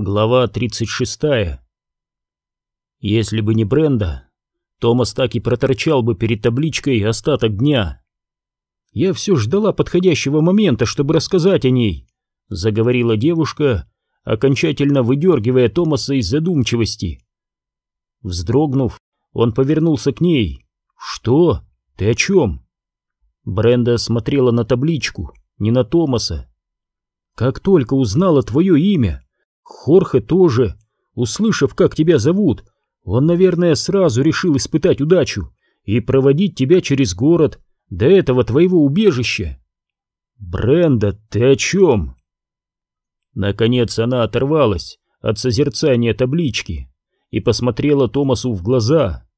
Глава 36. Если бы не Бренда, Томас так и проторчал бы перед табличкой остаток дня. «Я все ждала подходящего момента, чтобы рассказать о ней», — заговорила девушка, окончательно выдергивая Томаса из задумчивости. Вздрогнув, он повернулся к ней. «Что? Ты о чем?» Бренда смотрела на табличку, не на Томаса. «Как только узнала твое имя, Хорхе тоже, услышав, как тебя зовут, он, наверное, сразу решил испытать удачу и проводить тебя через город до этого твоего убежища. Бренда, ты о чем? Наконец она оторвалась от созерцания таблички и посмотрела Томасу в глаза.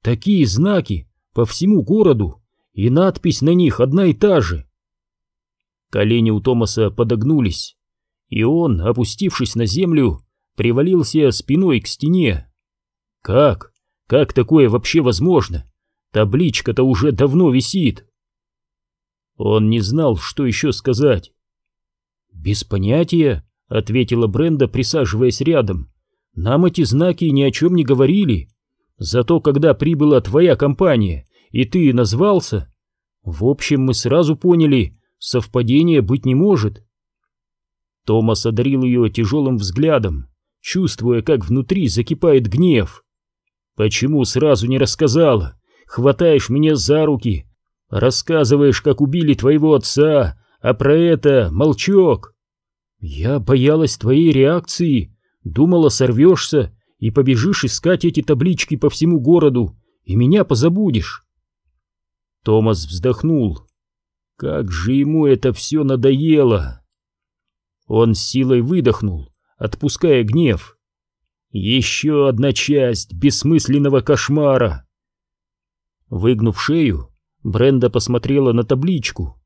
Такие знаки по всему городу, и надпись на них одна и та же. Колени у Томаса подогнулись и он, опустившись на землю, привалился спиной к стене. Как? Как такое вообще возможно? Табличка-то уже давно висит. Он не знал, что еще сказать. «Без понятия», — ответила Бренда, присаживаясь рядом. «Нам эти знаки ни о чем не говорили. Зато когда прибыла твоя компания, и ты назвался, в общем, мы сразу поняли, совпадения быть не может. Томас одарил ее тяжелым взглядом, чувствуя, как внутри закипает гнев. «Почему сразу не рассказала? Хватаешь меня за руки, рассказываешь, как убили твоего отца, а про это молчок!» «Я боялась твоей реакции, думала, сорвешься и побежишь искать эти таблички по всему городу, и меня позабудешь». Томас вздохнул. «Как же ему это все надоело!» Он силой выдохнул, отпуская гнев. Еще одна часть бессмысленного кошмара. Выгнув шею, Бренда посмотрела на табличку.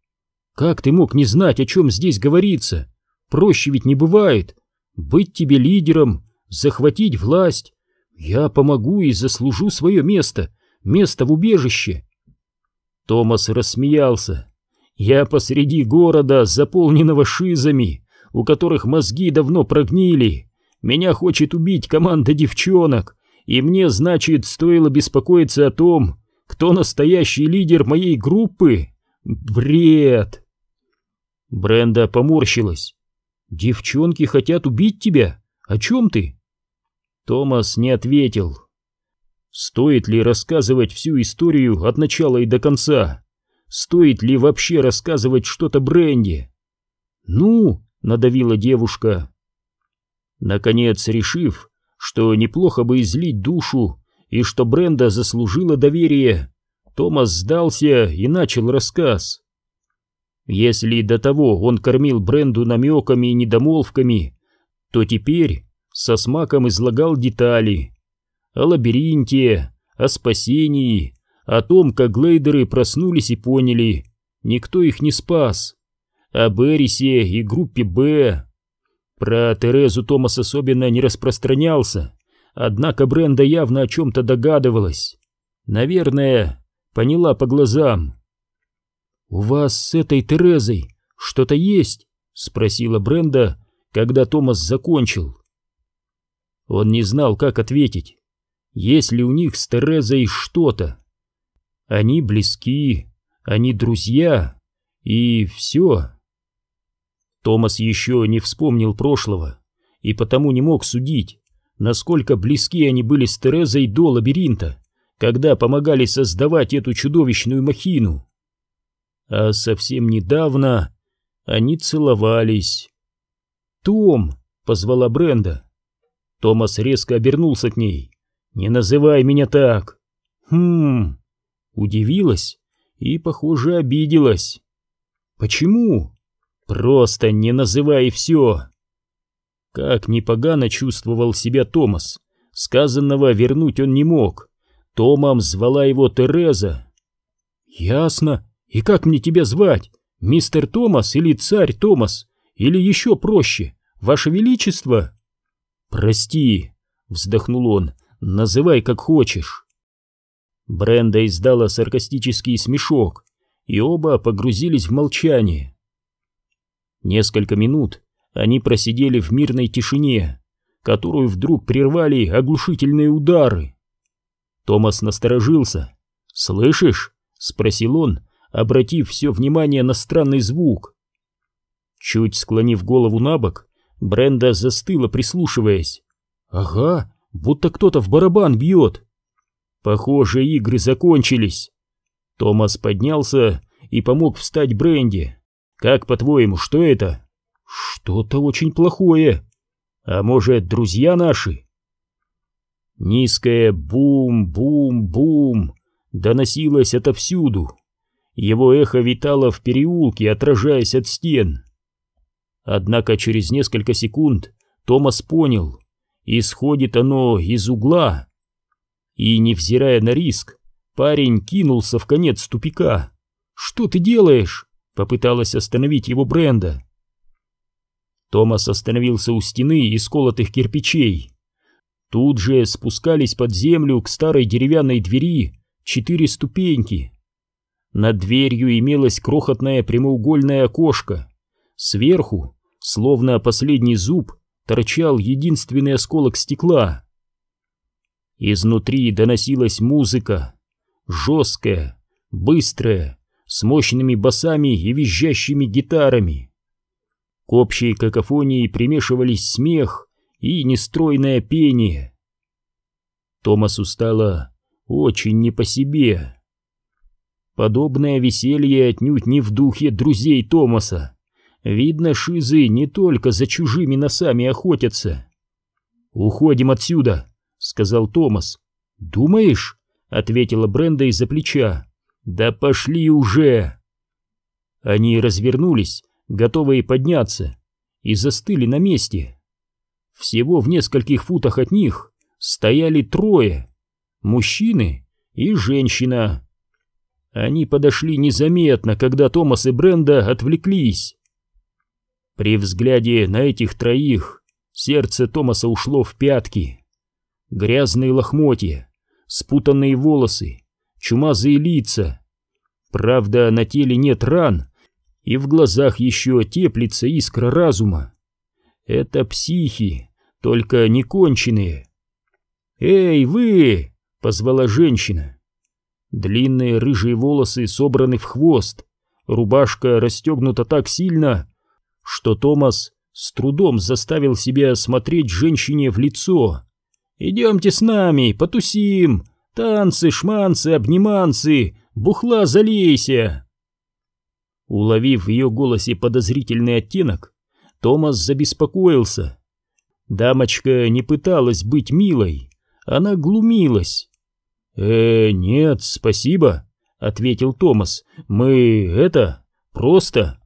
«Как ты мог не знать, о чем здесь говорится? Проще ведь не бывает. Быть тебе лидером, захватить власть. Я помогу и заслужу свое место, место в убежище». Томас рассмеялся. «Я посреди города, заполненного шизами, у которых мозги давно прогнили. Меня хочет убить команда девчонок, и мне, значит, стоило беспокоиться о том, кто настоящий лидер моей группы. Бред!» Бренда поморщилась. «Девчонки хотят убить тебя? О чем ты?» Томас не ответил. Стоит ли рассказывать всю историю от начала и до конца? Стоит ли вообще рассказывать что-то Бренде? «Ну?» Надавила девушка. Наконец, решив, что неплохо бы излить душу и что Бренда заслужила доверие, Томас сдался и начал рассказ. Если до того он кормил Бренду намеками и недомолвками, то теперь со смаком излагал детали. О лабиринте, о спасении, о том, как глейдеры проснулись и поняли, никто их не спас о Беррисе и группе «Б». Про Терезу Томас особенно не распространялся, однако Бренда явно о чем-то догадывалась. Наверное, поняла по глазам. «У вас с этой Терезой что-то есть?» — спросила Бренда, когда Томас закончил. Он не знал, как ответить. Есть ли у них с Терезой что-то? Они близки, они друзья, и все. Томас еще не вспомнил прошлого и потому не мог судить, насколько близки они были с Терезой до лабиринта, когда помогали создавать эту чудовищную махину. А совсем недавно они целовались. «Том!» — позвала Бренда. Томас резко обернулся к ней. «Не называй меня так!» «Хм...» Удивилась и, похоже, обиделась. «Почему?» Просто не называй все. Как непогано чувствовал себя Томас. Сказанного вернуть он не мог. Томом звала его Тереза. Ясно. И как мне тебя звать? Мистер Томас или царь Томас? Или еще проще, ваше величество? Прости, вздохнул он, называй как хочешь. Бренда издала саркастический смешок, и оба погрузились в молчание. Несколько минут они просидели в мирной тишине, которую вдруг прервали оглушительные удары. Томас насторожился. «Слышишь?» — спросил он, обратив все внимание на странный звук. Чуть склонив голову на бок, Бренда застыла, прислушиваясь. «Ага, будто кто-то в барабан бьет». Похоже, игры закончились. Томас поднялся и помог встать Бренди. «Как, по-твоему, что это?» «Что-то очень плохое. А может, друзья наши?» Низкое бум-бум-бум доносилось отовсюду. Его эхо витало в переулке, отражаясь от стен. Однако через несколько секунд Томас понял, исходит оно из угла. И, невзирая на риск, парень кинулся в конец тупика. «Что ты делаешь?» — попыталась остановить его Бренда. Томас остановился у стены из колотых кирпичей. Тут же спускались под землю к старой деревянной двери четыре ступеньки. Над дверью имелось крохотное прямоугольное окошко. Сверху, словно последний зуб, торчал единственный осколок стекла. Изнутри доносилась музыка, жесткая, быстрая, с мощными басами и визжащими гитарами. К общей какофонии примешивались смех и нестройное пение. Томасу стало очень не по себе. Подобное веселье отнюдь не в духе друзей Томаса. Видно, шизы не только за чужими носами охотятся. «Уходим отсюда», — сказал Томас. «Думаешь?» — ответила Бренда из-за плеча. «Да пошли уже!» Они развернулись, готовые подняться, и застыли на месте. Всего в нескольких футах от них стояли трое мужчины и женщина. Они подошли незаметно, когда Томас и Бренда отвлеклись. При взгляде на этих троих сердце Томаса ушло в пятки. Грязные лохмотья, спутанные волосы, чумазые лица. Правда, на теле нет ран, и в глазах еще теплится искра разума. Это психи, только не конченые. «Эй, вы!» — позвала женщина. Длинные рыжие волосы собраны в хвост, рубашка расстегнута так сильно, что Томас с трудом заставил себя смотреть женщине в лицо. «Идемте с нами, потусим! Танцы, шманцы, обниманцы, бухла залейся!» Уловив в ее голосе подозрительный оттенок, Томас забеспокоился. Дамочка не пыталась быть милой, она глумилась. «Э, нет, спасибо», — ответил Томас. «Мы это... просто...»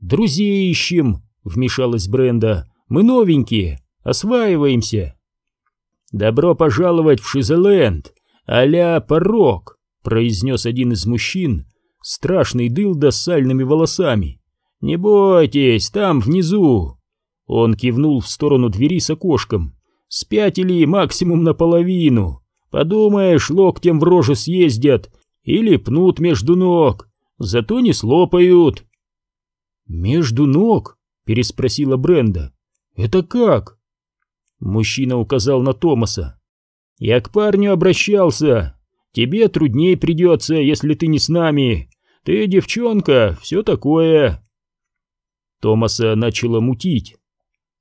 «Друзей ищем», — вмешалась Бренда. «Мы новенькие, осваиваемся». «Добро пожаловать в Шизеленд, а-ля порог», — произнес один из мужчин, страшный дылда с сальными волосами. «Не бойтесь, там внизу». Он кивнул в сторону двери с окошком. Спятили максимум наполовину. Подумаешь, локтем в рожу съездят или пнут между ног, зато не слопают. «Между ног?» — переспросила Бренда. «Это как?» Мужчина указал на Томаса. «Я к парню обращался. Тебе труднее придется, если ты не с нами. Ты девчонка, все такое». Томаса начало мутить.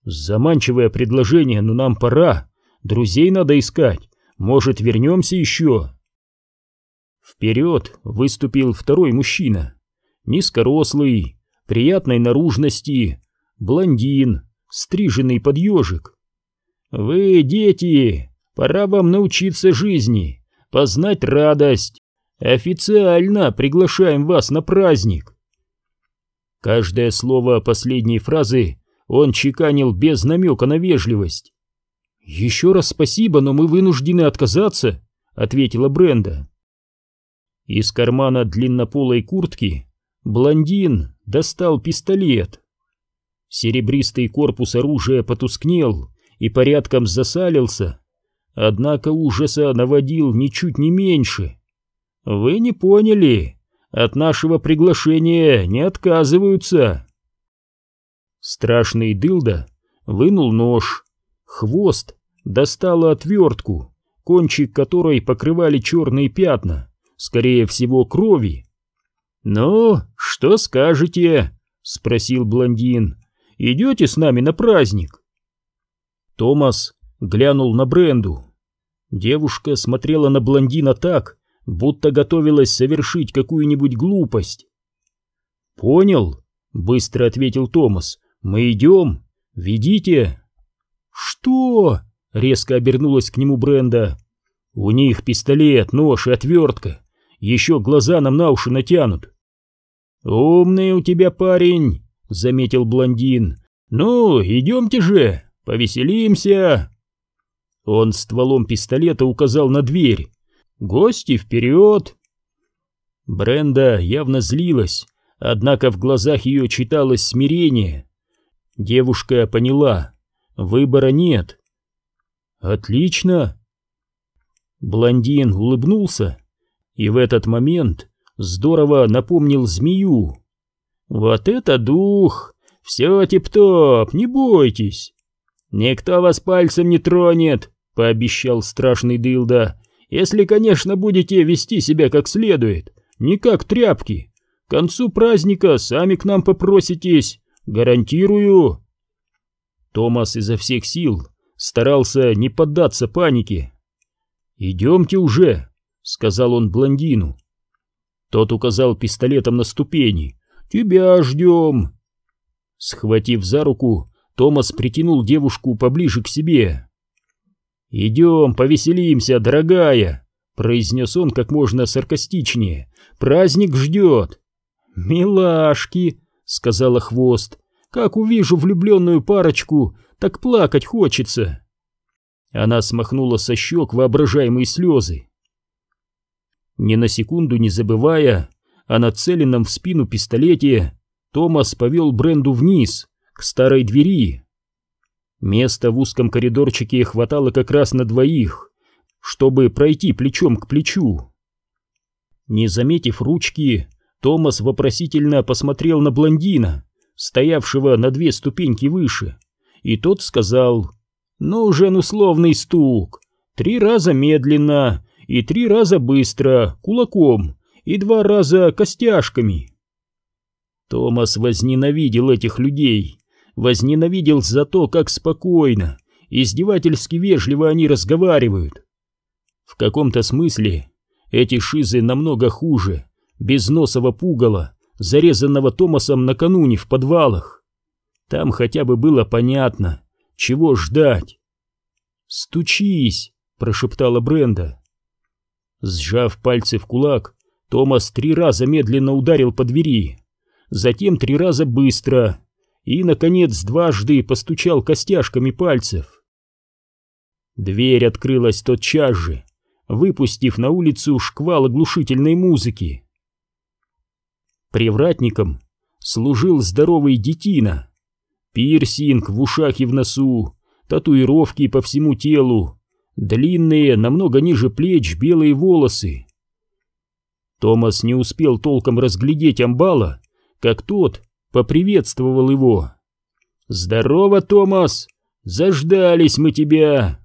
Заманчивое предложение, но нам пора. Друзей надо искать. Может, вернемся еще? Вперед выступил второй мужчина. Низкорослый, приятной наружности, блондин, стриженный под ежик. «Вы, дети, пора вам научиться жизни, познать радость. Официально приглашаем вас на праздник». Каждое слово последней фразы он чеканил без намека на вежливость. «Еще раз спасибо, но мы вынуждены отказаться», — ответила Бренда. Из кармана длиннополой куртки блондин достал пистолет. Серебристый корпус оружия потускнел и порядком засалился, однако ужаса наводил ничуть не меньше. «Вы не поняли, от нашего приглашения не отказываются». Страшный дылда вынул нож, Хвост достала отвертку, кончик которой покрывали черные пятна, скорее всего, крови. «Ну, что скажете?» — спросил блондин. «Идете с нами на праздник?» Томас глянул на Бренду. Девушка смотрела на блондина так, будто готовилась совершить какую-нибудь глупость. «Понял», — быстро ответил Томас. «Мы идем. Ведите». «Что?» — резко обернулась к нему Бренда. «У них пистолет, нож и отвертка. Еще глаза нам на уши натянут». «Умный у тебя парень», — заметил блондин. «Ну, идемте же, повеселимся». Он стволом пистолета указал на дверь. «Гости вперед!» Бренда явно злилась, однако в глазах ее читалось смирение. Девушка поняла, выбора нет. «Отлично!» Блондин улыбнулся и в этот момент здорово напомнил змею. «Вот это дух! Все тип-топ, не бойтесь!» «Никто вас пальцем не тронет!» — пообещал страшный дылда. «Если, конечно, будете вести себя как следует, не как тряпки. К концу праздника сами к нам попроситесь, гарантирую!» Томас изо всех сил старался не поддаться панике. «Идемте уже», — сказал он блондину. Тот указал пистолетом на ступени. «Тебя ждем!» Схватив за руку, Томас притянул девушку поближе к себе. «Идем, повеселимся, дорогая!» — произнес он как можно саркастичнее. «Праздник ждет!» «Милашки!» — сказала Хвост. «Как увижу влюбленную парочку, так плакать хочется!» Она смахнула со щек воображаемые слезы. Ни на секунду не забывая о нацеленном в спину пистолете, Томас повел Бренду вниз, к старой двери. Места в узком коридорчике хватало как раз на двоих, чтобы пройти плечом к плечу. Не заметив ручки, Томас вопросительно посмотрел на блондина, стоявшего на две ступеньки выше, и тот сказал «Нужен условный стук, три раза медленно и три раза быстро, кулаком, и два раза костяшками». Томас возненавидел этих людей, возненавидел за то, как спокойно, издевательски вежливо они разговаривают. В каком-то смысле эти шизы намного хуже безносого пугала, зарезанного Томасом накануне в подвалах. Там хотя бы было понятно, чего ждать. «Стучись!» — прошептала Бренда. Сжав пальцы в кулак, Томас три раза медленно ударил по двери, затем три раза быстро, и, наконец, дважды постучал костяшками пальцев. Дверь открылась тотчас же, выпустив на улицу шквал оглушительной музыки. Привратником служил здоровый детина. Пирсинг в ушах и в носу, татуировки по всему телу, длинные, намного ниже плеч белые волосы. Томас не успел толком разглядеть амбала, как тот поприветствовал его. «Здорово, Томас! Заждались мы тебя!»